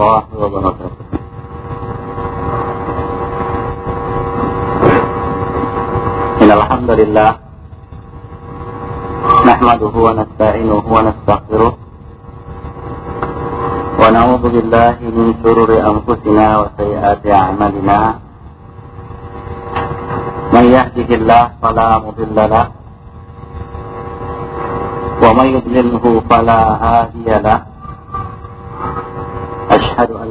الله وبركاته إن الحمد لله نحمده ونستعينه ونستغفره ونعوذ بالله من شرور أنفسنا وسيئات أعمالنا من يهده الله فلا مضل له ومن يضلله فلا هادي له أشهد أن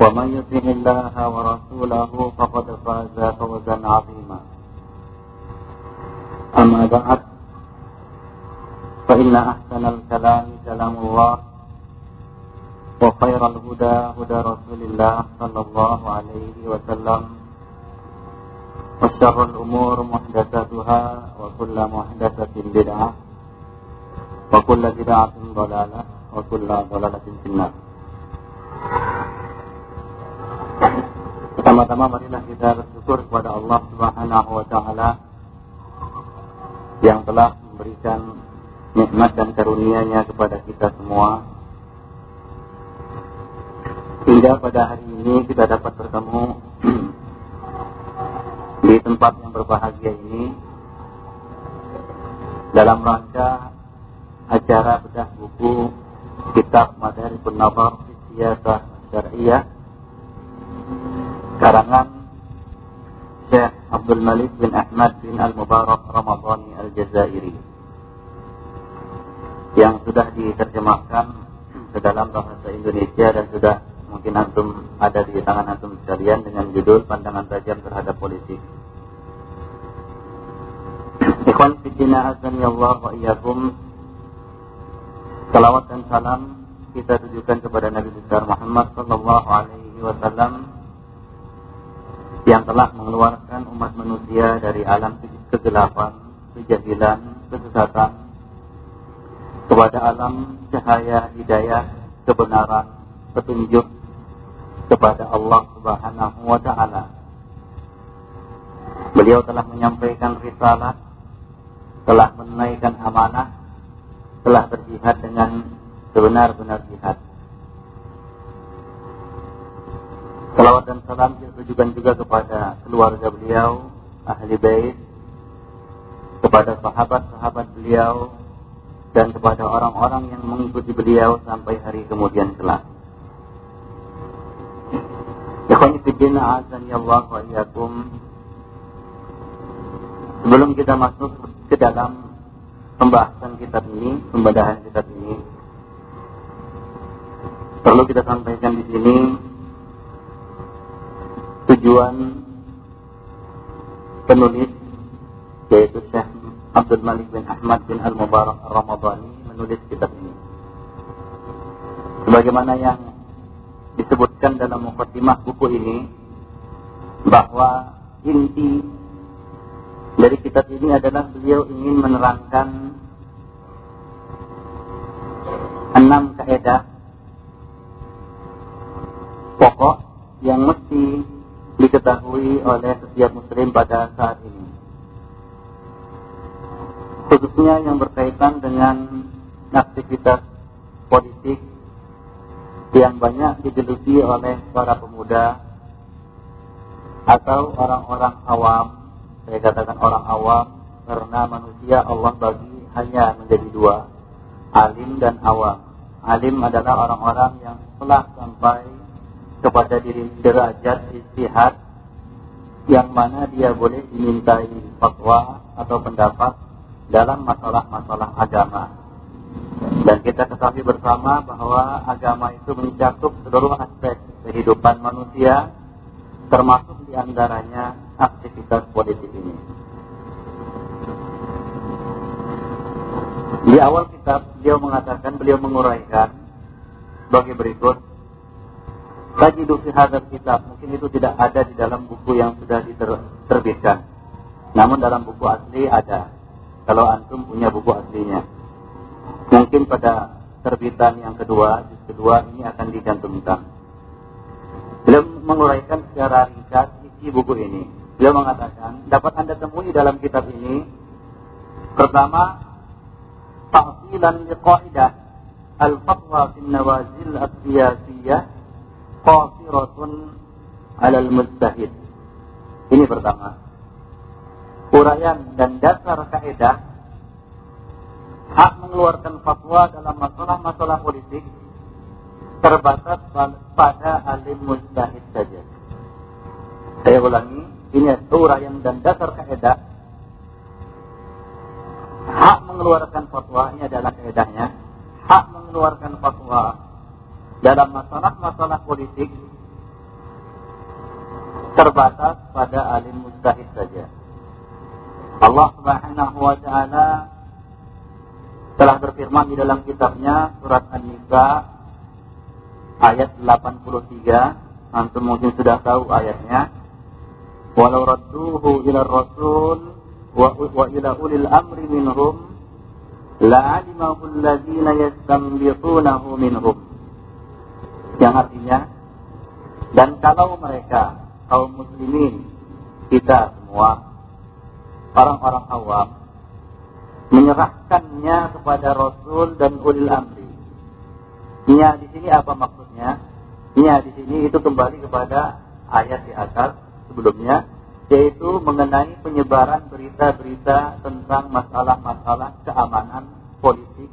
ومن يطع الله ورسوله فقد فاز فوزا عظيما. أما بعد فإن أحسن الكلام كلام الله وخير الهدى هدى رسول الله صلى الله عليه وسلم وشر الأمور محدثاتها وكل محدثة بدعة وكل بدعة ضلالة وكل ضلالة في النار. Pertama-tama marilah kita bersyukur kepada Allah Subhanahu wa taala yang telah memberikan nikmat dan karunia-Nya kepada kita semua. Hingga pada hari ini kita dapat bertemu di tempat yang berbahagia ini dalam rangka acara bedah buku kitab Madarikun Nazar Siyasah Syariah karangan Syekh Abdul Malik bin Ahmad bin Al-Mubarak Ramadhani Al-Jazairi yang sudah diterjemahkan ke dalam bahasa Indonesia dan sudah mungkin antum ada di tangan antum sekalian dengan judul Pandangan Tajam Terhadap Politik. Ikhwan Fiddina Azani Allah wa Iyakum Salawat dan salam kita tujukan kepada Nabi besar Muhammad Sallallahu Alaihi Wasallam yang telah mengeluarkan umat manusia dari alam kegelapan, kejahilan, kesesatan kepada alam cahaya hidayah, kebenaran, petunjuk kepada Allah Subhanahu wa taala. Beliau telah menyampaikan risalah, telah menunaikan amanah, telah berjihad dengan sebenar-benar jihad. Salawat dan salam ditujukan juga kepada keluarga beliau, ahli bait, kepada sahabat-sahabat beliau, dan kepada orang-orang yang mengikuti beliau sampai hari kemudian kelak. Ikhwani fiddina azani Allah wa. Sebelum kita masuk ke dalam pembahasan kitab ini, pembedahan kitab ini, perlu kita sampaikan di sini tujuan penulis yaitu Syekh Abdul Malik bin Ahmad bin Al-Mubarak Ramadhani menulis kitab ini. Sebagaimana yang disebutkan dalam mukadimah buku ini bahwa inti dari kitab ini adalah beliau ingin menerangkan enam kaidah pokok yang mesti diketahui oleh setiap muslim pada saat ini. Khususnya yang berkaitan dengan aktivitas politik yang banyak digeluti oleh para pemuda atau orang-orang awam, saya katakan orang awam karena manusia Allah bagi hanya menjadi dua, alim dan awam. Alim adalah orang-orang yang telah sampai kepada diri derajat istihad yang mana dia boleh dimintai fatwa atau pendapat dalam masalah-masalah agama. Dan kita ketahui bersama bahwa agama itu mencakup seluruh aspek kehidupan manusia, termasuk di antaranya aktivitas politik ini. Di awal kitab, beliau mengatakan, beliau menguraikan bagi berikut tajidu fi hadzal kitab mungkin itu tidak ada di dalam buku yang sudah diterbitkan namun dalam buku asli ada kalau antum punya buku aslinya. Mungkin pada terbitan yang kedua juz kedua ini akan dicantumkan beliau menguraikan secara ringkas isi buku ini. Beliau mengatakan dapat anda temui dalam kitab ini pertama ta'silan liqaidah al-fatwa fi nawazil as-siyasiyah qasiratun alal mujtahid. Ini pertama. Uraian dan dasar kaidah hak mengeluarkan fatwa dalam masalah-masalah politik terbatas pada alim mujtahid saja. Saya ulangi, ini uraian dan dasar kaidah hak mengeluarkan fatwa ini adalah kaidahnya hak mengeluarkan fatwa dalam masalah-masalah politik terbatas pada alim mustahid saja. Allah Subhanahu wa taala telah berfirman di dalam kitabnya surat An-Nisa ayat 83 antum mungkin sudah tahu ayatnya. Walau radduhu ila rasul wa, wa ila ulil amri minhum la'alimahu alladhina yastanbitunahu minhum yang artinya dan kalau mereka kaum muslimin kita semua orang-orang awam menyerahkannya kepada Rasul dan ulil amri. Nya di sini apa maksudnya? Nya di sini itu kembali kepada ayat di atas sebelumnya yaitu mengenai penyebaran berita-berita tentang masalah-masalah keamanan politik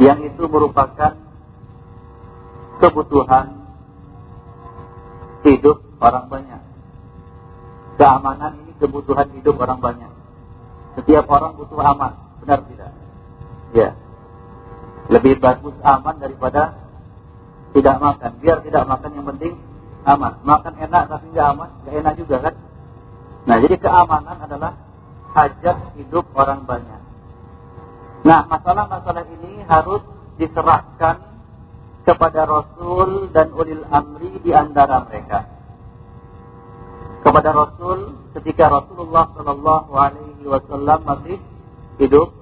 yang itu merupakan kebutuhan hidup orang banyak. Keamanan ini kebutuhan hidup orang banyak. Setiap orang butuh aman, benar tidak? Ya. Lebih bagus aman daripada tidak makan. Biar tidak makan yang penting aman. Makan enak tapi tidak aman, tidak enak juga kan? Nah, jadi keamanan adalah hajat hidup orang banyak. Nah, masalah-masalah ini harus diserahkan kepada Rasul dan ulil amri di antara mereka. Kepada Rasul ketika Rasulullah Shallallahu Alaihi Wasallam masih hidup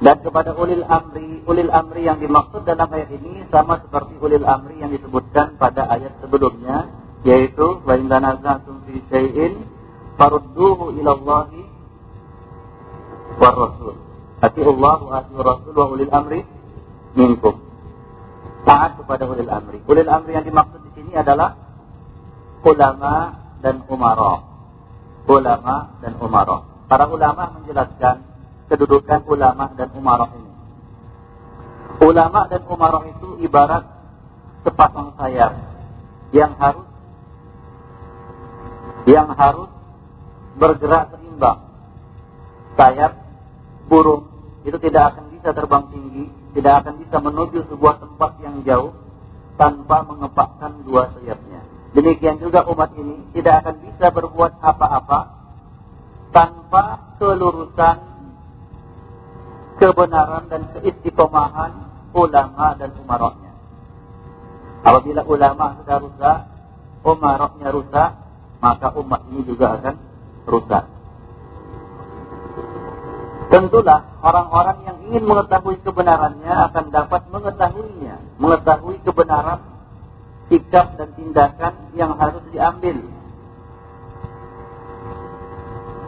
dan kepada ulil amri ulil amri yang dimaksud dalam ayat ini sama seperti ulil amri yang disebutkan pada ayat sebelumnya yaitu wa in fi syai'in farudduhu ila Allah wa rasul. Ati Allah wa rasul wa ulil amri minkum taat kepada ulil amri. Ulil amri yang dimaksud di sini adalah ulama dan umara. Ulama dan umara. Para ulama menjelaskan kedudukan ulama dan umara ini. Ulama dan umara itu ibarat sepasang sayap yang harus yang harus bergerak seimbang. Sayap burung itu tidak akan bisa terbang tinggi tidak akan bisa menuju sebuah tempat yang jauh tanpa mengepakkan dua sayapnya. Demikian juga umat ini tidak akan bisa berbuat apa-apa tanpa kelurusan kebenaran dan keistiqomahan ulama dan umaroknya. Apabila ulama sudah rusak, umaroknya rusak, maka umat ini juga akan rusak. Tentulah orang-orang yang ingin mengetahui kebenarannya akan dapat mengetahuinya, mengetahui kebenaran sikap dan tindakan yang harus diambil.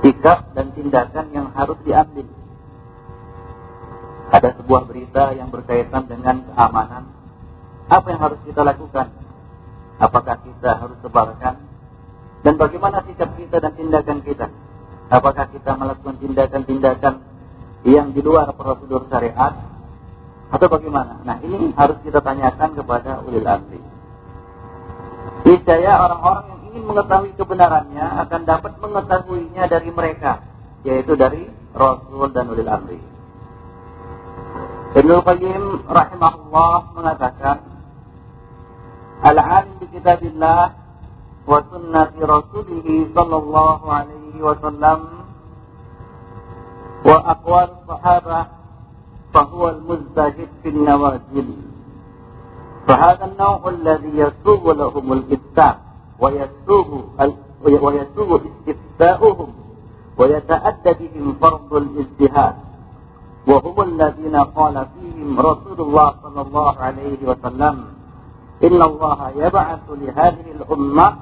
Sikap dan tindakan yang harus diambil. Ada sebuah berita yang berkaitan dengan keamanan. Apa yang harus kita lakukan? Apakah kita harus sebarkan? Dan bagaimana sikap kita dan tindakan kita? Apakah kita melakukan tindakan-tindakan yang di luar prosedur syariat atau bagaimana? Nah ini harus kita tanyakan kepada ulil amri. niscaya orang-orang yang ingin mengetahui kebenarannya akan dapat mengetahuinya dari mereka, yaitu dari Rasul dan ulil amri. Ibnu Qayyim rahimahullah mengatakan, Al-alim bi kitabillah wa sunnati rasulih sallallahu alaihi wasallam aqwal sahabah fahuwa al-muztahid fil nawazil. فهذا النوع الذي يسوغ لهم الإفتاء ويسوغ ويسوغ استفتاؤهم ويتأدى بهم فرض الاجتهاد وهم الذين قال فيهم رسول الله صلى الله عليه وسلم إن الله يبعث لهذه الأمة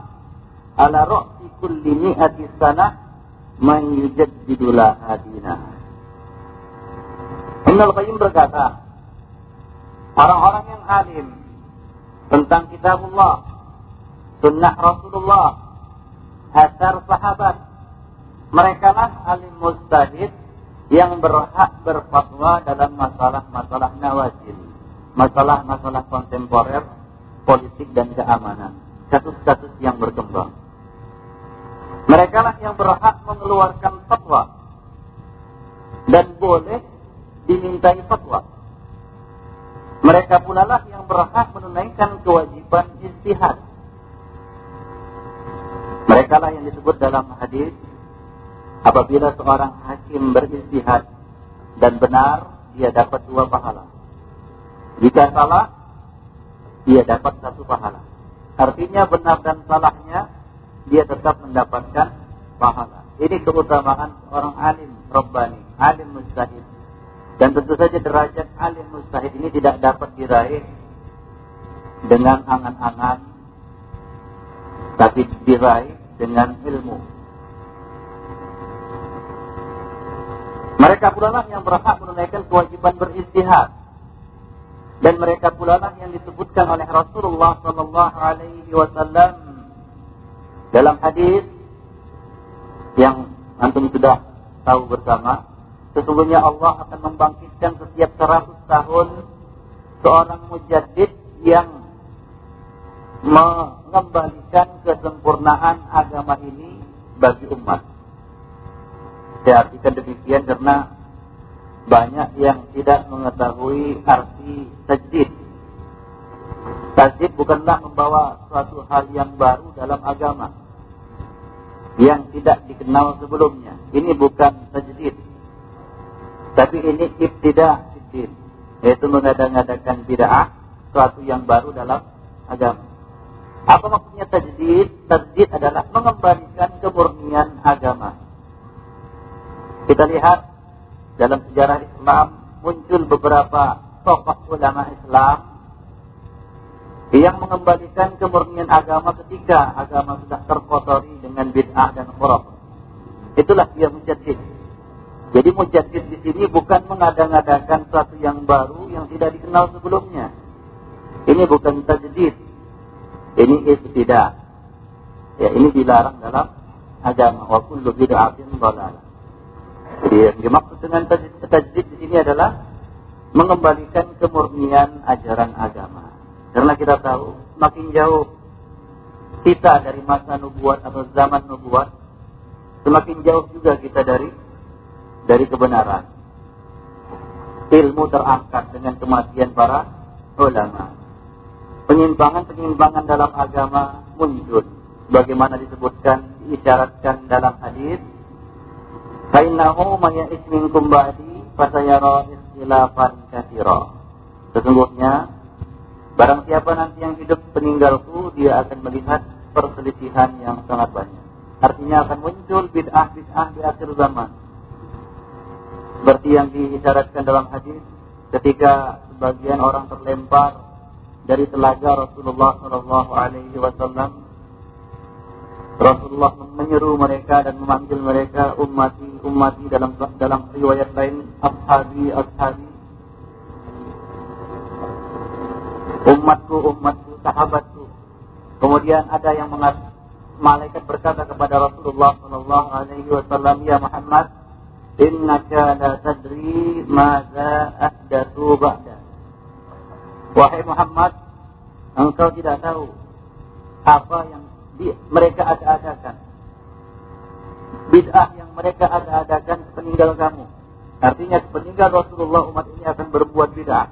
على رأس كل مئة سنة من يجدد لها دينها Ibn al-Qayyim berkata, orang-orang yang alim tentang kitabullah, sunnah Rasulullah, hasar sahabat, mereka lah alim mustahid yang berhak berfatwa dalam masalah-masalah nawazil, masalah-masalah kontemporer, politik dan keamanan, kasus-kasus yang berkembang. Mereka lah yang berhak mengeluarkan fatwa dan boleh dimintai fatwa. Mereka pula lah yang berhak menunaikan kewajiban istihad. Mereka lah yang disebut dalam hadis apabila seorang hakim beristihad dan benar, dia dapat dua pahala. Jika salah, dia dapat satu pahala. Artinya benar dan salahnya, dia tetap mendapatkan pahala. Ini keutamaan seorang alim Rabbani, alim mustahid. Dan tentu saja derajat alim mustahid ini tidak dapat diraih dengan angan-angan, tapi diraih dengan ilmu. Mereka pula lah yang berhak menunaikan kewajiban beristihad. Dan mereka pula lah yang disebutkan oleh Rasulullah Wasallam dalam hadis yang antum sudah tahu bersama Sesungguhnya Allah akan membangkitkan setiap seratus tahun seorang mujaddid yang mengembalikan kesempurnaan agama ini bagi umat. Saya artikan demikian karena banyak yang tidak mengetahui arti tajdid. Tajdid bukanlah membawa suatu hal yang baru dalam agama yang tidak dikenal sebelumnya. Ini bukan tajdid. Tapi ini ibtidah fiddin. Yaitu mengadakan bid'ah suatu yang baru dalam agama. Apa maksudnya tajdid? Tajdid adalah mengembalikan kemurnian agama. Kita lihat dalam sejarah Islam muncul beberapa tokoh ulama Islam yang mengembalikan kemurnian agama ketika agama sudah terkotori dengan bid'ah dan khurafat. Itulah dia mujaddid. Jadi mujaddid di sini bukan mengada-ngadakan sesuatu yang baru yang tidak dikenal sebelumnya. Ini bukan tajdid. Ini tidak. Ya, ini dilarang dalam agama. Wa kullu bid'atin dhalalah. Jadi yang dimaksud dengan tajdid, tajdid di sini adalah mengembalikan kemurnian ajaran agama. Karena kita tahu makin jauh kita dari masa nubuat atau zaman nubuat, semakin jauh juga kita dari dari kebenaran. Ilmu terangkat dengan kematian para ulama. Penyimpangan-penyimpangan dalam agama muncul. Bagaimana disebutkan, diisyaratkan dalam hadis. Fainnahu maya'is minkum ba'di fasayara istilafan kathira. Sesungguhnya, barang siapa nanti yang hidup peninggalku, dia akan melihat perselisihan yang sangat banyak. Artinya akan muncul bid'ah-bid'ah di akhir zaman seperti yang diisyaratkan dalam hadis ketika sebagian orang terlempar dari telaga Rasulullah Shallallahu Alaihi Wasallam Rasulullah menyeru mereka dan memanggil mereka ummati ummati dalam dalam riwayat lain ashabi ashabi. Umatku umatku sahabatku. Kemudian ada yang mengat malaikat berkata kepada Rasulullah Shallallahu Alaihi Wasallam ya Muhammad innaka la tadri madza ahdatsu ba'da. Wahai Muhammad, engkau tidak tahu apa yang di, mereka ada-adakan. Bid'ah yang mereka ada-adakan peninggal kamu. Artinya peninggal Rasulullah umat ini akan berbuat bid'ah.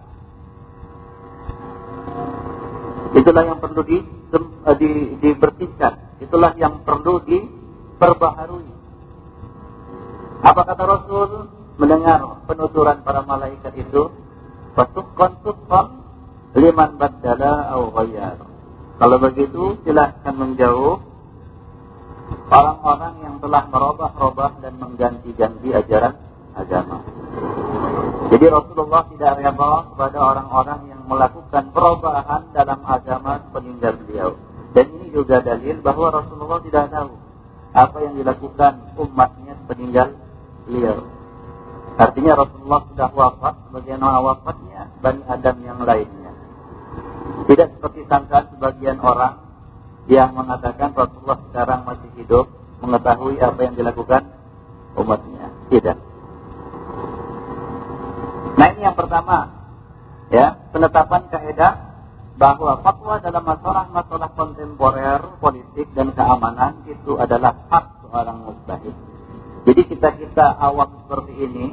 Itulah yang perlu di, di, dibersihkan. Itulah yang perlu diperbaharui. Apa kata Rasul? Mendengar penuturan para malaikat itu, Fasukkan sukkan liman baddala au ghayyar. Kalau begitu silahkan menjauh orang-orang yang telah merubah-rubah dan mengganti-ganti ajaran agama. Jadi Rasulullah tidak rela kepada orang-orang yang melakukan perubahan dalam agama peninggal beliau. Dan ini juga dalil bahwa Rasulullah tidak tahu apa yang dilakukan umatnya peninggal beliau. Artinya Rasulullah sudah wafat sebagaimana wafatnya Bani Adam yang lainnya. Tidak seperti sangkaan sebagian orang yang mengatakan Rasulullah sekarang masih hidup mengetahui apa yang dilakukan umatnya. Tidak. Nah ini yang pertama, ya penetapan kaidah bahwa fatwa dalam masalah-masalah kontemporer, politik dan keamanan itu adalah hak seorang mustahid. Jadi kita kita awam seperti ini,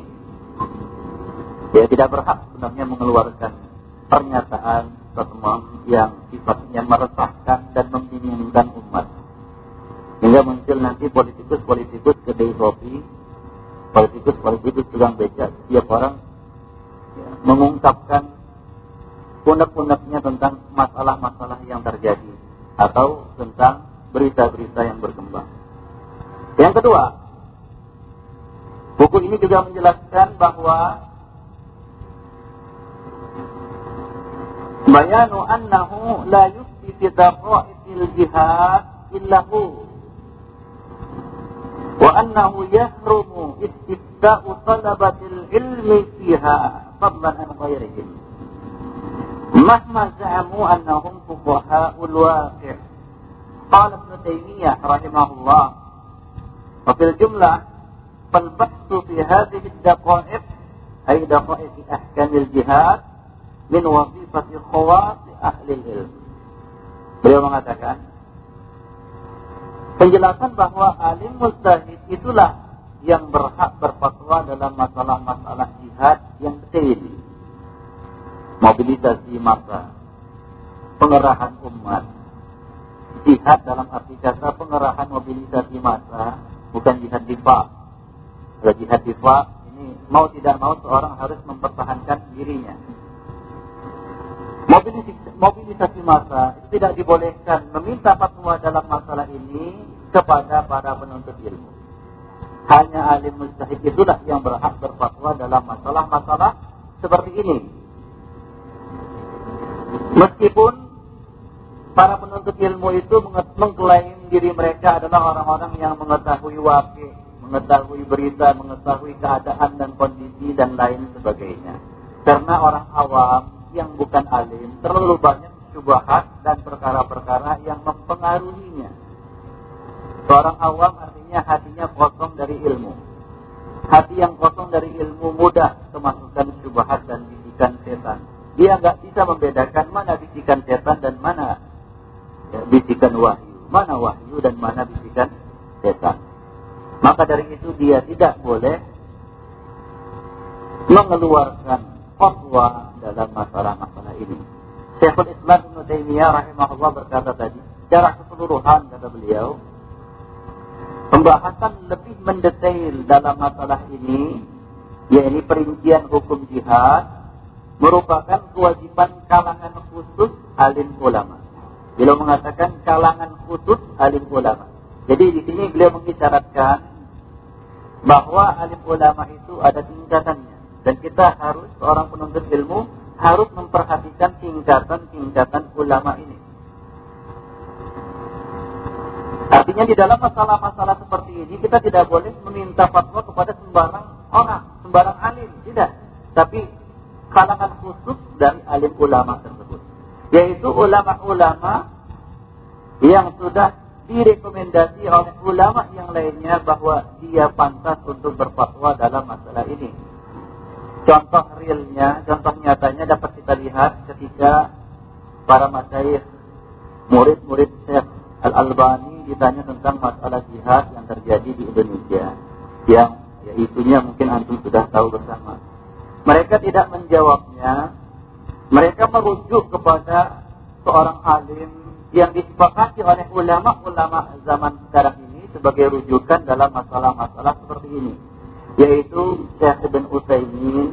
ya tidak berhak sebenarnya mengeluarkan pernyataan pertemuan yang sifatnya meresahkan dan membingungkan umat. Hingga muncul nanti politikus-politikus kedai kopi, politikus-politikus tukang beca, setiap orang ya, mengungkapkan unek-uneknya tentang masalah-masalah yang terjadi atau tentang berita-berita yang berkembang. Yang kedua, Buku ini juga menjelaskan bahwa bayanu annahu la yufti fi jihad illahu. Wa annahu yahrumu istifta'u talabatil ilmi fiha fadlan an ghairihim mahma za'amu annahum fuqaha'ul waqi' qala ibn taymiyah rahimahullah. Wa fil jumlah فالبحث في هذه الدقائق أي دقائق أحكام الجهاد من وظيفة خواص أهل العلم Beliau mengatakan penjelasan bahwa alim mustahid itulah yang berhak berfatwa dalam masalah-masalah jihad yang detail mobilisasi massa, pengerahan umat, jihad dalam arti kata pengerahan mobilisasi massa, bukan jihad difa. Kalau jihad ini mau tidak mau seorang harus mempertahankan dirinya. Mobilisasi, mobilisasi massa itu tidak dibolehkan meminta fatwa dalam masalah ini kepada para penuntut ilmu. Hanya alim mustahid itulah yang berhak berfatwa dalam masalah-masalah seperti ini Meskipun para penuntut ilmu itu mengklaim diri mereka adalah orang-orang yang mengetahui wakil, mengetahui berita, mengetahui keadaan dan kondisi dan lain sebagainya. Karena orang awam yang bukan alim terlalu banyak syubhat dan perkara-perkara yang mempengaruhinya. Seorang awam artinya hatinya kosong dari ilmu. Hati yang kosong dari ilmu mudah kemasukan syubhat dan bisikan setan dia nggak bisa membedakan mana bisikan setan dan mana ya, bisikan wahyu, mana wahyu dan mana bisikan setan. Maka dari itu dia tidak boleh mengeluarkan fatwa dalam masalah-masalah ini. Syekhul Islam Ibn Taimiyah rahimahullah berkata tadi, secara keseluruhan kata beliau, pembahasan lebih mendetail dalam masalah ini, yaitu perincian hukum jihad, merupakan kewajiban kalangan khusus alim ulama. Beliau mengatakan kalangan khusus alim ulama. Jadi di sini beliau mengisyaratkan bahwa alim ulama itu ada tingkatannya dan kita harus seorang penuntut ilmu harus memperhatikan tingkatan-tingkatan ulama ini. Artinya di dalam masalah-masalah seperti ini kita tidak boleh meminta fatwa kepada sembarang orang, sembarang alim, tidak. Tapi kalangan khusus dari alim ulama tersebut. Yaitu ulama-ulama yang sudah direkomendasi oleh ulama yang lainnya bahwa dia pantas untuk berfatwa dalam masalah ini. Contoh realnya, contoh nyatanya dapat kita lihat ketika para masyayikh murid-murid Syekh Al-Albani ditanya tentang masalah jihad yang terjadi di Indonesia. Yang ya isunya mungkin antum sudah tahu bersama. Mereka tidak menjawabnya. Mereka merujuk kepada seorang alim yang disepakati oleh ulama-ulama zaman sekarang ini sebagai rujukan dalam masalah-masalah seperti ini. Yaitu Syekh Ibn Utsaimin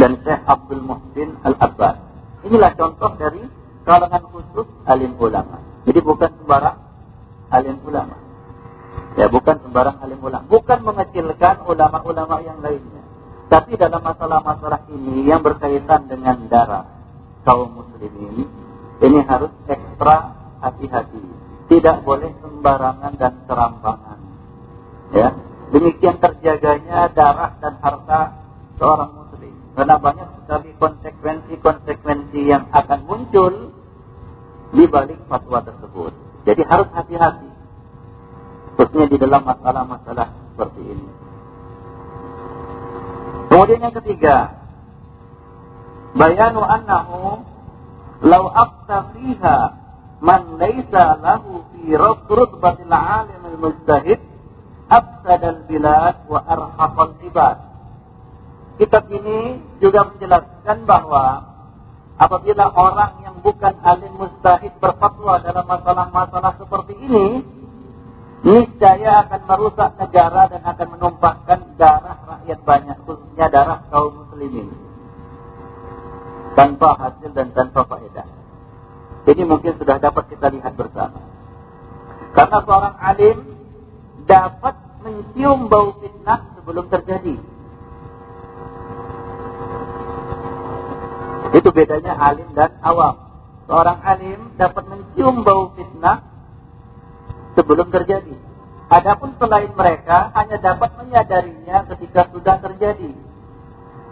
dan Syekh Abdul Muhsin Al-Abbas. Inilah contoh dari kalangan khusus alim ulama. Jadi bukan sembarang alim ulama. Ya, bukan sembarang alim ulama. Bukan mengecilkan ulama-ulama yang lainnya. Tapi dalam masalah-masalah ini yang berkaitan dengan darah kaum muslimin, ini harus ekstra hati-hati. Tidak boleh sembarangan dan serampangan. Ya, demikian terjaganya darah dan harta seorang muslim. Karena banyak sekali konsekuensi-konsekuensi yang akan muncul di balik fatwa tersebut. Jadi harus hati-hati. Khususnya di dalam masalah-masalah seperti ini. Kemudian yang ketiga, bayanu annahu law afta fiha man laysa lahu fi rutbatil alim al-mujtahid afsad al-bilad wa arhaq al-ibad. Kitab ini juga menjelaskan bahwa apabila orang yang bukan alim mustahid berfatwa dalam masalah-masalah seperti ini, niscaya akan merusak negara dan akan menumpahkan darah rakyat banyak, khususnya darah kaum muslimin. Tanpa hasil dan tanpa faedah. Ini mungkin sudah dapat kita lihat bersama. Karena seorang alim dapat mencium bau fitnah sebelum terjadi. Itu bedanya alim dan awam. Seorang alim dapat mencium bau fitnah sebelum terjadi. Adapun selain mereka hanya dapat menyadarinya ketika sudah terjadi.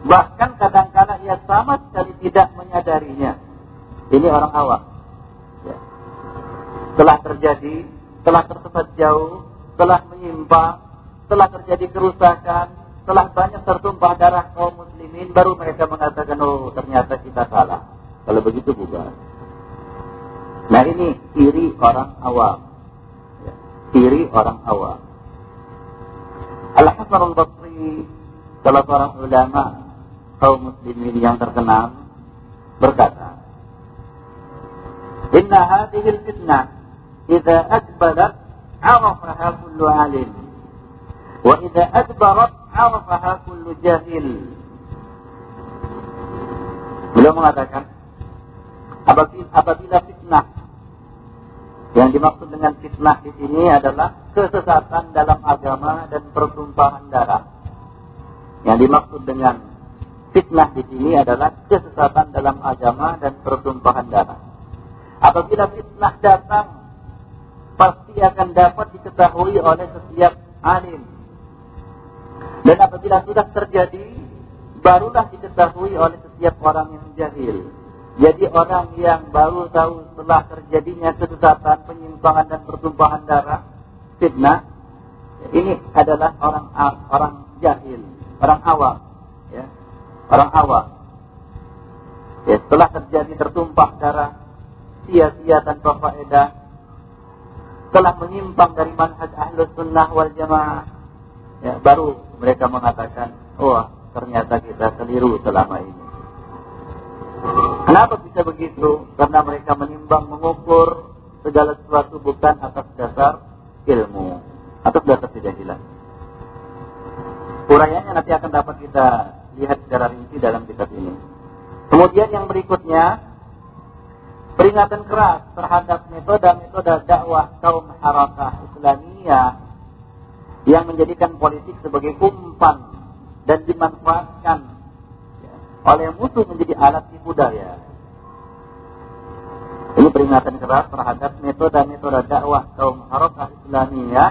Bahkan kadang-kadang ia sama sekali tidak menyadarinya. Ini orang awam. Ya. Telah terjadi, telah tersesat jauh, telah menyimpang, telah terjadi kerusakan, telah banyak tertumpah darah kaum muslimin, baru mereka mengatakan, oh ternyata kita salah. Kalau begitu bukan. Nah ini iri orang awam ciri orang awam. Al-Hasan al-Basri, salah seorang ulama kaum muslimin yang terkenal, berkata, Inna hadhihi al-fitnah idza adbarat arafaha kullu alim wa idza adbarat arafaha kullu jahil. Beliau mengatakan, apabila fitnah yang dimaksud dengan fitnah di sini adalah kesesatan dalam agama dan pertumpahan darah. Yang dimaksud dengan fitnah di sini adalah kesesatan dalam agama dan pertumpahan darah. Apabila fitnah datang, pasti akan dapat diketahui oleh setiap alim. Dan apabila sudah terjadi, barulah diketahui oleh setiap orang yang jahil. Jadi orang yang baru tahu setelah terjadinya kesesatan, penyimpangan dan pertumpahan darah, fitnah, ini adalah orang orang jahil, orang awam, orang awam. Ya, setelah terjadi tertumpah darah, sia-sia tanpa faedah, telah menyimpang dari manhaj ahlus sunnah wal jamaah, ya, baru mereka mengatakan, wah ternyata kita keliru selama ini. Kenapa bisa begitu? Karena mereka menimbang mengukur segala sesuatu bukan atas dasar ilmu, atas dasar kejahilan. Urayanya nanti akan dapat kita lihat secara rinci dalam kitab ini. Kemudian yang berikutnya, peringatan keras terhadap metode-metode dakwah kaum harakah Islamiyah yang menjadikan politik sebagai umpan dan dimanfaatkan oleh musuh menjadi alat tipu daya. Ini peringatan keras terhadap metode-metode dakwah kaum harakah Islamiyah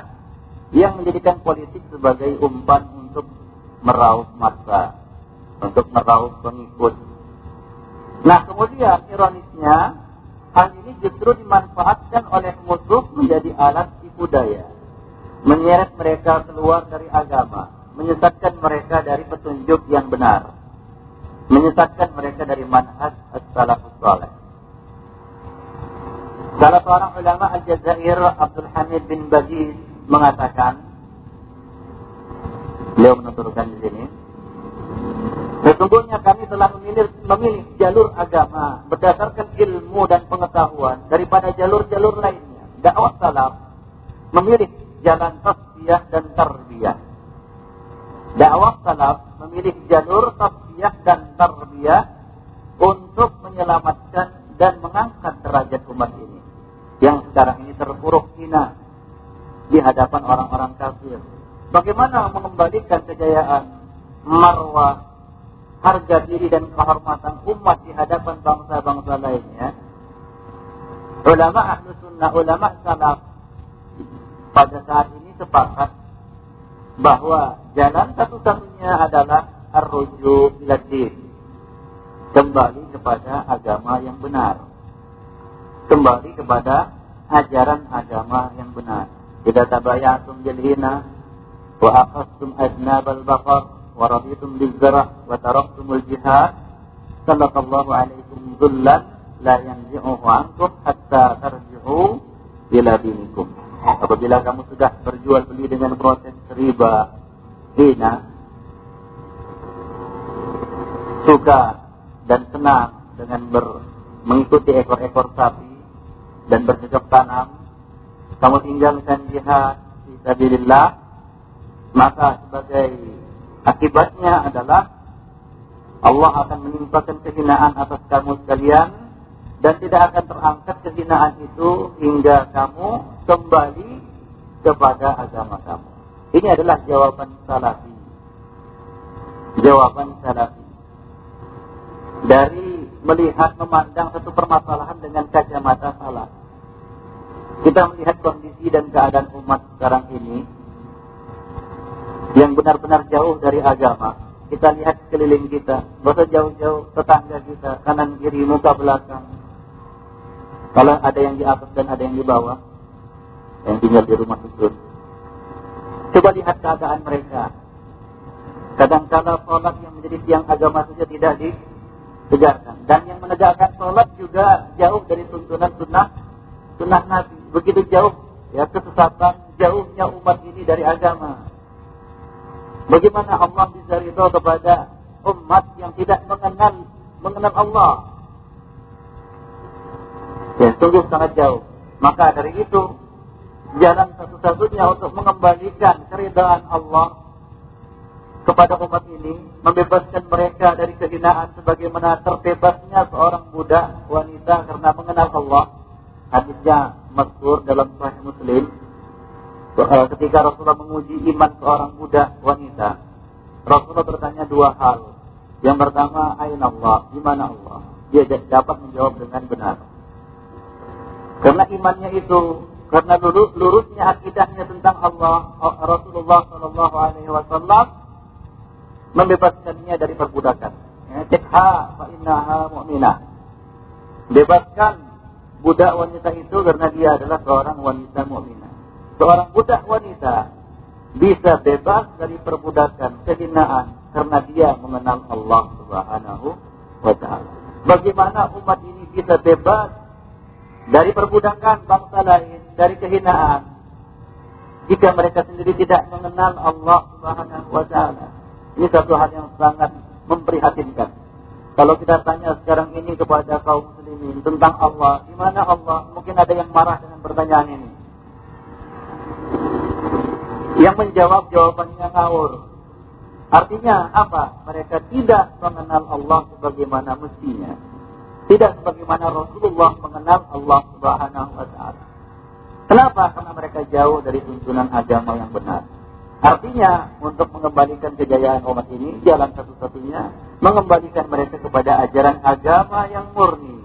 yang menjadikan politik sebagai umpan untuk meraup massa, untuk meraup pengikut. Nah kemudian ironisnya hal ini justru dimanfaatkan oleh musuh menjadi alat tipu daya, menyeret mereka keluar dari agama, menyesatkan mereka dari petunjuk yang benar menyesatkan mereka dari manhaj as-salafus salih. Salah seorang ulama Al-Jazair Abdul Hamid bin Baziz mengatakan, beliau menuturkan di sini, Sesungguhnya kami telah memilih, memilih jalur agama berdasarkan ilmu dan pengetahuan daripada jalur-jalur lainnya. Dakwah salaf memilih jalan tasbiyah dan tarbiyah. Dakwah salaf memilih jalur tasbiyah dan tarbiyah untuk menyelamatkan dan mengangkat derajat umat ini yang sekarang ini terpuruk hina di hadapan orang-orang kafir. Bagaimana mengembalikan kejayaan marwah harga diri dan kehormatan umat di hadapan bangsa-bangsa lainnya, ulama ahlu sunnah, ulama salaf pada saat ini sepakat bahwa jalan satu-satunya adalah ar-ruju Kembali kepada agama yang benar. Kembali kepada ajaran agama yang benar. Tidak tabayatum bil hina wa aqastum adnabal baqar ورضيتم بالزرع وتركتم الجهاد سلط الله عليكم ذلا لا ينزعه عنكم حتى ترجعوا إلى دينكم. Apabila kamu sudah berjual beli dengan proses riba zina suka dan senang dengan ber, mengikuti ekor-ekor sapi dan bercocok tanam kamu tinggalkan jihad fisabilillah maka sebagai Akibatnya adalah Allah akan menimpakan kehinaan atas kamu sekalian dan tidak akan terangkat kehinaan itu hingga kamu kembali kepada agama kamu. Ini adalah jawaban salafi. Jawaban salafi. Dari melihat memandang satu permasalahan dengan kacamata salah. Kita melihat kondisi dan keadaan umat sekarang ini yang benar-benar jauh dari agama. Kita lihat keliling kita, bahwa jauh-jauh tetangga kita, kanan kiri, muka belakang. Kalau ada yang di atas dan ada yang di bawah, yang tinggal di rumah itu. Coba lihat keadaan mereka. Kadang-kala sholat yang menjadi tiang agama saja tidak ditegakkan. Dan yang menegakkan sholat juga jauh dari tuntunan sunnah, sunnah Nabi. Begitu jauh ya kesesatan, jauhnya umat ini dari agama. Bagaimana Allah bisa ridho kepada umat yang tidak mengenal mengenal Allah? Ya, sungguh sangat jauh. Maka dari itu, jalan satu-satunya untuk mengembalikan keridhaan Allah kepada umat ini, membebaskan mereka dari kehinaan sebagaimana terbebasnya seorang budak wanita karena mengenal Allah. Hadisnya masyhur dalam Sahih Muslim ketika Rasulullah menguji iman seorang budak wanita, Rasulullah bertanya dua hal. Yang pertama, Aina Allah, di mana Allah? Dia dapat menjawab dengan benar. Karena imannya itu, karena lurusnya akidahnya tentang Allah, Rasulullah Shallallahu Alaihi Wasallam membebaskannya dari perbudakan. Tikha fa innaha mu'minah. Bebaskan budak wanita itu karena dia adalah seorang wanita mukminah seorang budak wanita bisa bebas dari perbudakan, kehinaan karena dia mengenal Allah Subhanahu wa taala. Bagaimana umat ini bisa bebas dari perbudakan bangsa lain, dari kehinaan jika mereka sendiri tidak mengenal Allah Subhanahu wa taala. Ini satu hal yang sangat memprihatinkan. Kalau kita tanya sekarang ini kepada kaum muslimin tentang Allah, di mana Allah? Mungkin ada yang marah dengan pertanyaan ini. Yang menjawab jawabannya ngawur. Artinya apa? Mereka tidak mengenal Allah sebagaimana mestinya. Tidak sebagaimana Rasulullah mengenal Allah Subhanahu wa taala. Kenapa? Karena mereka jauh dari tuntunan agama yang benar. Artinya, untuk mengembalikan kejayaan umat ini, jalan satu-satunya mengembalikan mereka kepada ajaran agama yang murni.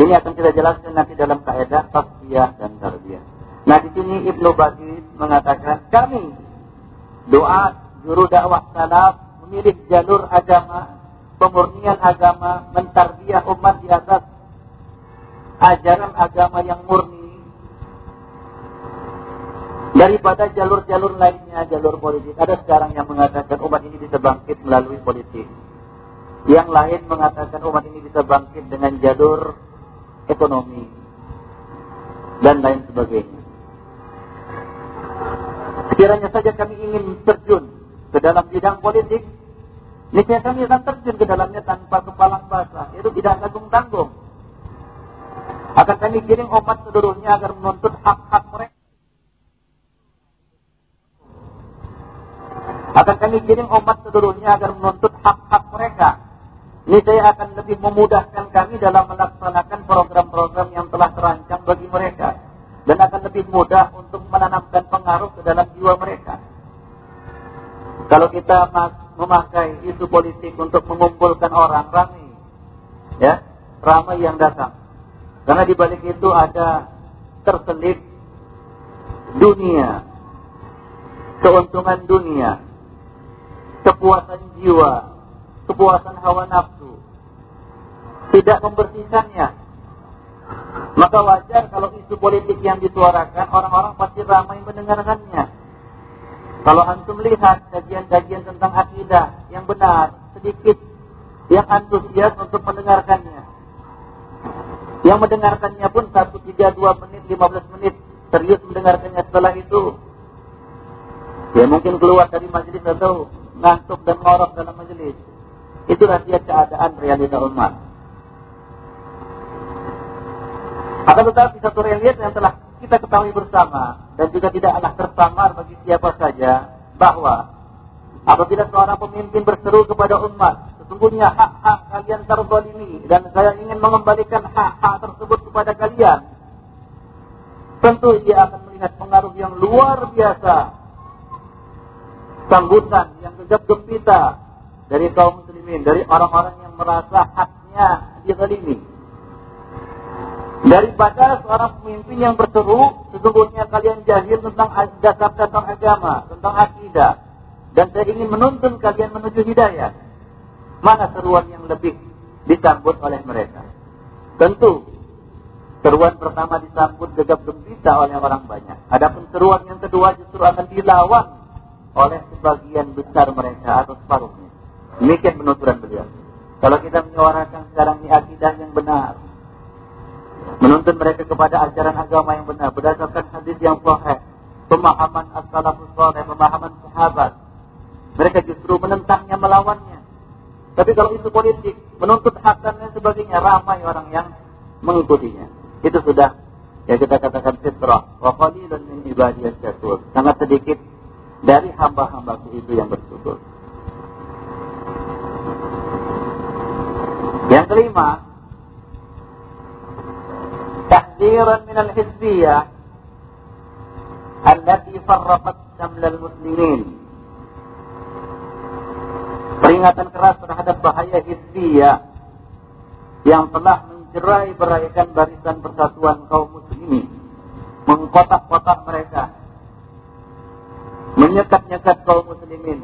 Ini akan kita jelaskan nanti dalam kaidah tasbiyah dan tarbiyah. Nah di sini Ibnu Batis mengatakan kami doa juru dakwah salaf memilih jalur agama, pemurnian agama, mentarbiah umat di atas ajaran agama yang murni daripada jalur-jalur lainnya, jalur politik. Ada sekarang yang mengatakan umat ini bisa bangkit melalui politik. Yang lain mengatakan umat ini bisa bangkit dengan jalur ekonomi. dan lain sebagainya. Sekiranya saja kami ingin terjun ke dalam bidang politik, niscaya kami akan terjun ke dalamnya tanpa kepala basah. Itu tidak tanggung-tanggung. Akan kami kirim obat seluruhnya agar menuntut hak-hak mereka. Akan kami kirim obat seluruhnya agar menuntut hak-hak mereka. Ini saya akan lebih memudahkan kami dalam melaksanakan program-program yang telah terancang bagi mereka. Dan akan lebih mudah untuk menanamkan pengaruh ke dalam jiwa mereka. Kalau kita memakai isu politik untuk mengumpulkan orang ramai, ya, ramai yang datang. Karena di balik itu ada terselip dunia, keuntungan dunia, kepuasan jiwa, kepuasan hawa nafsu, tidak membersihkannya. Maka wajar kalau isu politik yang disuarakan, orang-orang pasti ramai mendengarkannya. Kalau antum lihat kajian-kajian tentang akidah yang benar, sedikit yang antusias untuk mendengarkannya. Yang mendengarkannya pun satu tiga dua menit, lima belas menit, serius mendengarkannya setelah itu. Ya mungkin keluar dari majelis atau ngantuk dan ngorok dalam majelis. Itu rahasia keadaan realita umat. Akan tetapi satu realita yang telah kita ketahui bersama dan juga tidaklah tersamar bagi siapa saja bahwa apabila seorang pemimpin berseru kepada umat, sesungguhnya hak-hak kalian terzalimi dan saya ingin mengembalikan hak-hak tersebut kepada kalian. Tentu dia akan melihat pengaruh yang luar biasa sambutan yang gegap gempita dari kaum muslimin, dari orang-orang yang merasa haknya dizalimi. Daripada seorang pemimpin yang berseru, sesungguhnya kalian jahil tentang dasar-dasar agama, tentang akidah. Dan saya ingin menuntun kalian menuju hidayah. Mana seruan yang lebih disambut oleh mereka? Tentu, seruan pertama disambut gegap gempita oleh orang banyak. Adapun seruan yang kedua justru akan dilawan oleh sebagian besar mereka atau separuhnya. Demikian penuturan beliau. Kalau kita menyuarakan sekarang ini akidah yang benar, menuntun mereka kepada ajaran agama yang benar berdasarkan hadis yang sahih, pemahaman as-salafus saleh, pemahaman sahabat, mereka justru menentangnya, melawannya. Tapi kalau itu politik, menuntut hak dan lain sebagainya, ramai orang yang mengikutinya. Itu sudah ya kita katakan fitrah. Wa qalilun min ibadiyas syakur. Sangat sedikit dari hamba-hambaku itu yang bersyukur. Yang kelima, tahdiran min al-hizbiyah allati farraqat al muslimin. Peringatan keras terhadap bahaya hizbiyah yang telah mencerai beraikan barisan persatuan kaum muslimin, mengkotak-kotak mereka menyekat-nyekat kaum muslimin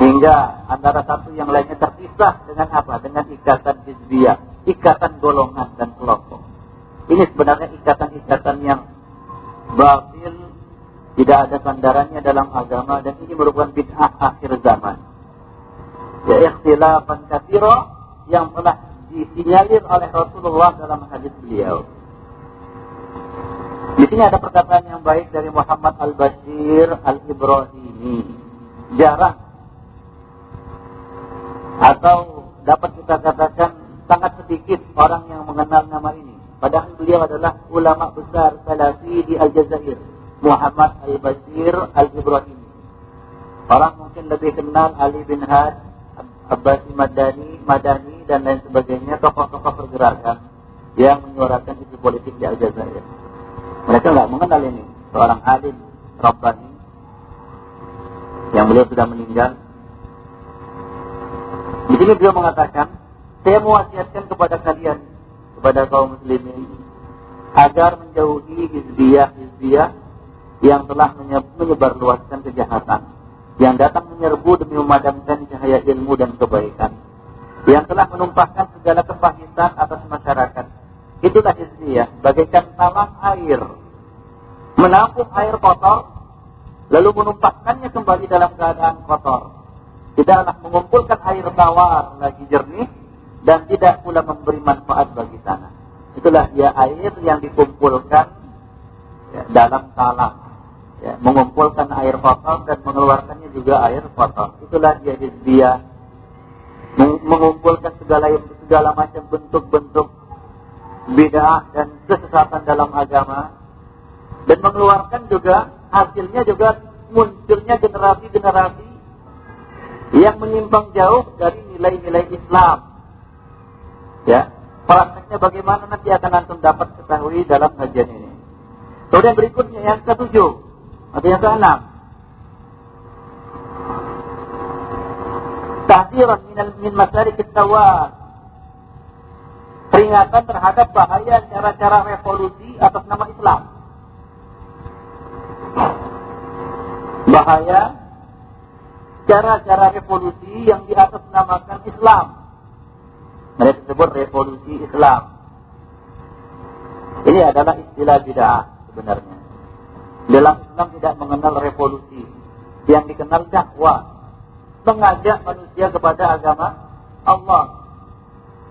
hingga antara satu yang lainnya terpisah dengan apa? Dengan ikatan hizbiyah, ikatan golongan dan kelompok. Ini sebenarnya ikatan-ikatan yang batil, tidak ada sandarannya dalam agama dan ini merupakan bid'ah akhir zaman. Ya ikhtilafan katsira yang telah disinyalir oleh Rasulullah dalam hadis beliau. Di sini ada perkataan yang baik dari Muhammad Al-Bashir Al-Ibrahimi. Jarang. Atau dapat kita katakan sangat sedikit orang yang mengenal nama ini. Padahal beliau adalah ulama besar Salafi di Aljazair. Muhammad Al-Bashir Al-Ibrahimi. Orang mungkin lebih kenal Ali bin Had, Abbasi Madani, Madani, dan lain sebagainya. Tokoh-tokoh pergerakan yang menyuarakan isu politik di Aljazair. Mereka nggak mengenal ini seorang alim Rabbani yang beliau sudah meninggal. Di sini beliau mengatakan, saya mewasiatkan kepada kalian, kepada kaum muslimin, agar menjauhi hizbiyah-hizbiyah yang telah menyebarluaskan kejahatan, yang datang menyerbu demi memadamkan cahaya ilmu dan kebaikan, yang telah menumpahkan segala kepahitan atas masyarakat, Itulah ya, bagaikan talang air. Menampung air kotor, lalu menumpahkannya kembali dalam keadaan kotor. Tidaklah mengumpulkan air tawar lagi jernih, dan tidak pula memberi manfaat bagi tanah. Itulah dia air yang dikumpulkan ya, dalam talam. Ya, mengumpulkan air kotor dan mengeluarkannya juga air kotor. Itulah dia dia mengumpulkan segala segala macam bentuk-bentuk bid'ah dan kesesatan dalam agama dan mengeluarkan juga hasilnya juga munculnya generasi-generasi yang menyimpang jauh dari nilai-nilai Islam. Ya, prakteknya bagaimana nanti akan antum dapat ketahui dalam kajian ini. Kemudian berikutnya yang ketujuh atau yang keenam. Tahdiran min, min masarik tawar. Peringatan terhadap bahaya cara-cara revolusi atas nama Islam. Bahaya cara-cara revolusi yang di atas namakan Islam. Mereka sebut revolusi Islam. Ini adalah istilah bid'ah sebenarnya. Dalam Islam tidak mengenal revolusi. Yang dikenal dakwah. Mengajak manusia kepada agama Allah.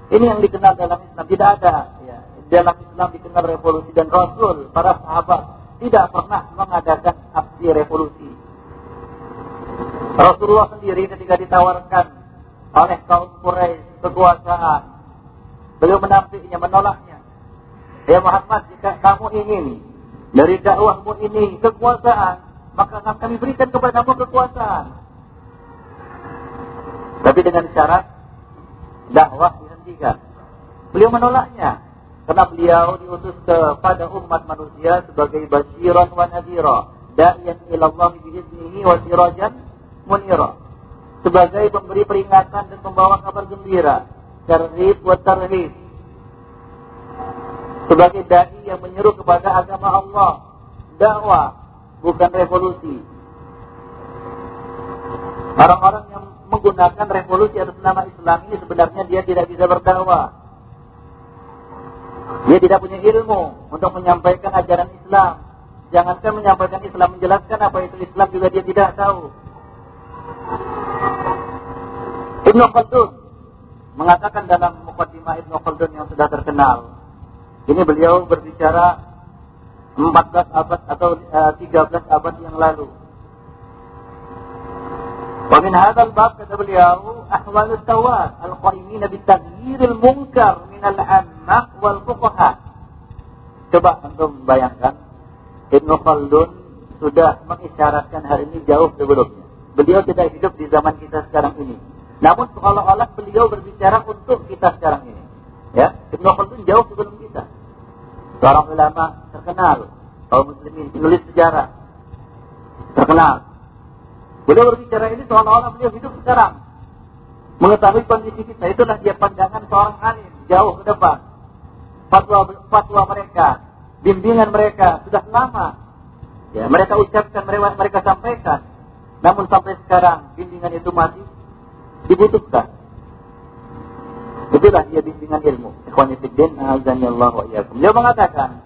Ini yang dikenal dalam Islam. Tidak ada. Ya. Dalam Islam dikenal revolusi. Dan Rasul, para sahabat, tidak pernah mengadakan aksi revolusi. Rasulullah sendiri ketika ditawarkan oleh kaum Quraisy kekuasaan, beliau menampiknya, menolaknya. Ya Muhammad, jika kamu ingin dari dakwahmu ini kekuasaan, maka akan kami berikan kepadamu kekuasaan. Tapi dengan syarat dakwah dihentikan. Beliau menolaknya karena beliau diutus kepada umat manusia sebagai basyiran wa nadhira, da'iyan ila Allah wa sirajan munira. Sebagai pemberi peringatan dan pembawa kabar gembira, tarhib wa tarhib sebagai dai yang menyeru kepada agama Allah, dakwah bukan revolusi. Orang-orang yang menggunakan revolusi atas nama Islam ini sebenarnya dia tidak bisa berdakwah. Dia tidak punya ilmu untuk menyampaikan ajaran Islam. Jangankan menyampaikan Islam, menjelaskan apa itu Islam juga dia tidak tahu. Ibnu Khaldun mengatakan dalam Muqaddimah Ibnu Khaldun yang sudah terkenal, ini beliau berbicara 14 abad atau uh, eh, 13 abad yang lalu. Wa min hadzal bab kata beliau ahwal tawat al-qaimin bi taghyir al-munkar min al-ammah wal fuqaha. Coba antum bayangkan Ibnu Khaldun sudah mengisyaratkan hari ini jauh sebelumnya. Beliau tidak hidup di zaman kita sekarang ini. Namun seolah-olah beliau berbicara untuk kita sekarang ini. Ya, Ibnu Khaldun jauh sebelum kita. Seorang ulama terkenal kaum muslimin penulis sejarah terkenal. Beliau berbicara ini seolah-olah beliau hidup sekarang. Mengetahui kondisi kita itulah dia pandangan seorang alim jauh ke depan. Fatwa fatwa mereka bimbingan mereka sudah lama. Ya mereka ucapkan mereka mereka sampaikan. Namun sampai sekarang bimbingan itu masih dibutuhkan Itulah dia bimbingan ilmu. Ikhwanifiddin, azanillah wa iyyakum. Dia mengatakan,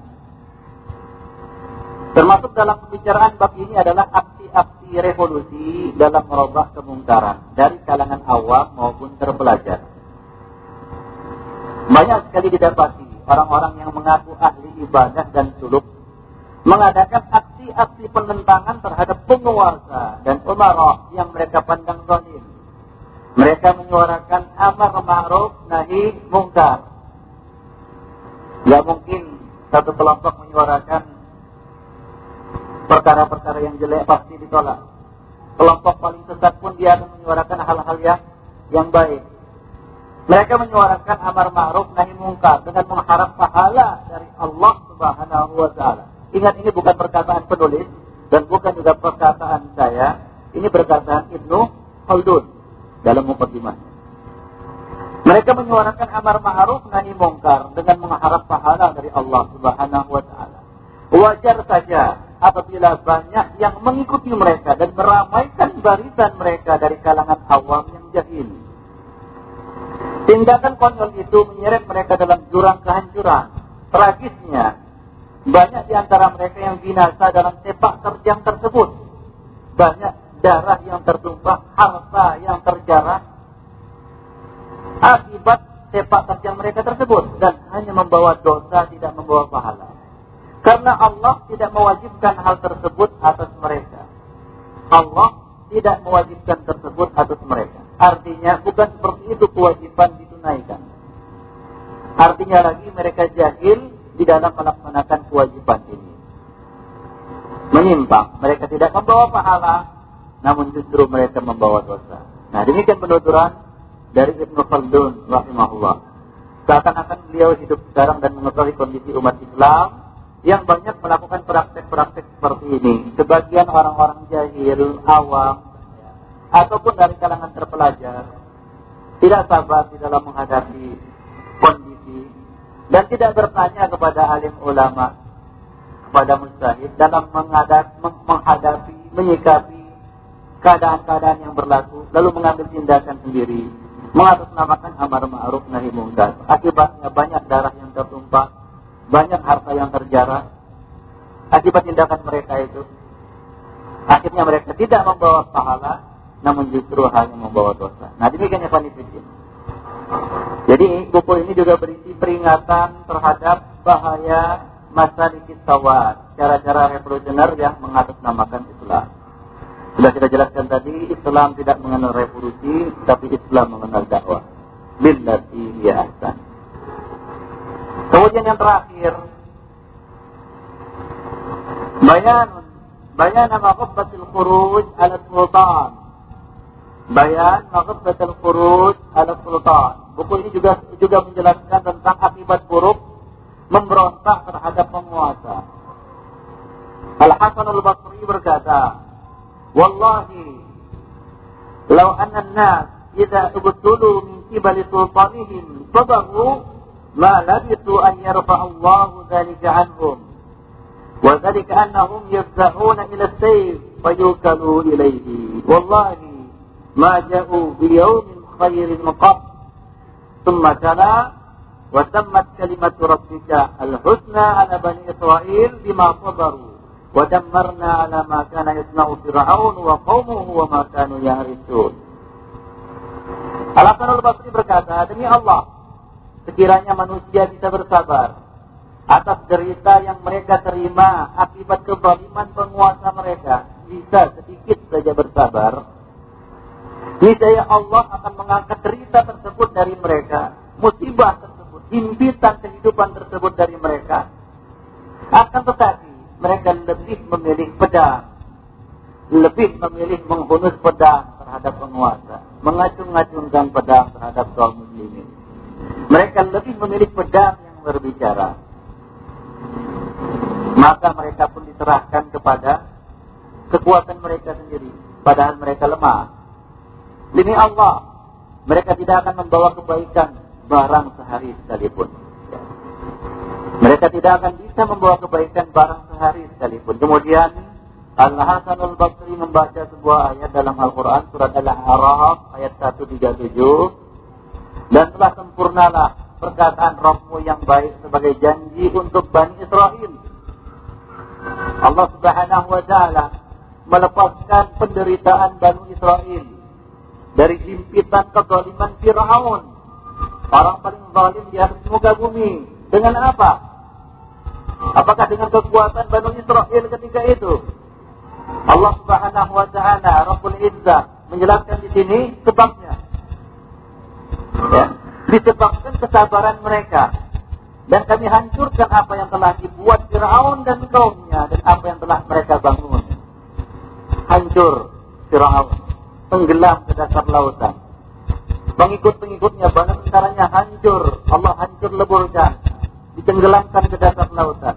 termasuk dalam pembicaraan bab ini adalah aksi-aksi revolusi dalam merubah kemungkaran dari kalangan awam maupun terpelajar. Banyak sekali didapati orang-orang yang mengaku ahli ibadah dan suluk mengadakan aksi-aksi penentangan terhadap penguasa dan umara yang mereka pandang zalim mereka menyuarakan amar ma'ruf nahi mungkar. Tidak mungkin satu kelompok menyuarakan perkara-perkara yang jelek pasti ditolak. Kelompok paling sesat pun dia akan menyuarakan hal-hal yang yang baik. Mereka menyuarakan amar ma'ruf nahi mungkar dengan mengharap pahala dari Allah Subhanahu wa taala. Ingat ini bukan perkataan penulis dan bukan juga perkataan saya, ini perkataan Ibnu Khaldun dalam mukadimah. Mereka menyuarakan amar ma'ruf nahi mungkar dengan mengharap pahala dari Allah Subhanahu wa taala. Wajar saja apabila banyak yang mengikuti mereka dan meramaikan barisan mereka dari kalangan awam yang jahil. Tindakan konyol itu menyeret mereka dalam jurang kehancuran. Tragisnya, banyak di antara mereka yang binasa dalam sepak terjang tersebut. Banyak darah yang tertumpah, harta yang terjarah, akibat sepak terjang mereka tersebut dan hanya membawa dosa tidak membawa pahala. Karena Allah tidak mewajibkan hal tersebut atas mereka. Allah tidak mewajibkan tersebut atas mereka. Artinya bukan seperti itu kewajiban ditunaikan. Artinya lagi mereka jahil di dalam melaksanakan kewajiban ini. Menyimpang, mereka tidak membawa pahala, namun justru mereka membawa dosa. Nah demikian penuturan dari Ibnu Khaldun rahimahullah. Seakan-akan beliau hidup sekarang dan mengetahui kondisi umat Islam yang banyak melakukan praktek-praktek seperti ini. Sebagian orang-orang jahil, awam, ataupun dari kalangan terpelajar, tidak sabar di dalam menghadapi kondisi dan tidak bertanya kepada alim ulama, kepada mustahid dalam menghadapi, menyikapi keadaan-keadaan yang berlaku, lalu mengambil tindakan sendiri, mengatasnamakan amar ma'ruf nahi mungkar. Akibatnya banyak darah yang tertumpah, banyak harta yang terjarah akibat tindakan mereka itu. Akhirnya mereka tidak membawa pahala, namun justru hanya membawa dosa. Nah demikian yang Jadi buku ini juga berisi peringatan terhadap bahaya masa sawat, cara-cara revolusioner yang mengatasnamakan Islam. Sudah kita jelaskan tadi, Islam tidak mengenal revolusi, tapi Islam mengenal dakwah. Billati ya ahsan. Kemudian yang terakhir, bayan bayan maghibbatil khuruj ala sultan. Bayan maghibbatil khuruj ala sultan. Buku ini juga juga menjelaskan tentang akibat buruk memberontak terhadap penguasa. Al Hasan al Basri berkata, "Wallahi, law anna an-nas idza ubtulu min qibali sultanihim sabaru ما لبثوا أن يرفع الله ذلك عنهم. وذلك أنهم يفزعون إلى السيف فيوكلوا إليه. والله ما جاءوا بيوم خير قط. ثم تلا وتمت كلمة ربك الحسنى على بني إسرائيل بما صبروا. ودمرنا على ما كان يصنع فرعون وقومه وما كانوا يهرسون Al-Hasan al-Basri berkata, demi Allah, sekiranya manusia bisa bersabar atas derita yang mereka terima akibat kezaliman penguasa mereka, bisa sedikit saja bersabar, niscaya Allah akan mengangkat derita tersebut dari mereka, musibah tersebut, himpitan kehidupan tersebut dari mereka. Akan tetapi mereka lebih memilih pedang, lebih memilih menghunus pedang terhadap penguasa, mengacung-acungkan pedang terhadap kaum muslimin. Mereka lebih memilih pedang yang berbicara. Maka mereka pun diserahkan kepada kekuatan mereka sendiri. Padahal mereka lemah. Demi Allah, mereka tidak akan membawa kebaikan barang sehari sekalipun. Mereka tidak akan bisa membawa kebaikan barang sehari sekalipun. Kemudian Al-Hasan al-Basri membaca sebuah ayat dalam Al-Quran surat Al-A'raf ayat 137 dan telah sempurnalah perkataan Rabbmu yang baik sebagai janji untuk Bani Israel. Allah Subhanahu wa taala melepaskan penderitaan Bani Israel dari himpitan kezaliman Firaun. Orang paling zalim di atas muka bumi. Dengan apa? Apakah dengan kekuatan Bani Israel ketika itu? Allah Subhanahu wa taala Rabbul Izzah menjelaskan di sini sebabnya. Ya, disebabkan kesabaran mereka. Dan kami hancurkan apa yang telah dibuat Firaun dan kaumnya dan apa yang telah mereka bangun. Hancur Firaun tenggelam ke dasar lautan. Pengikut-pengikutnya banyak caranya hancur. Allah hancur leburkan ditenggelamkan ke dasar lautan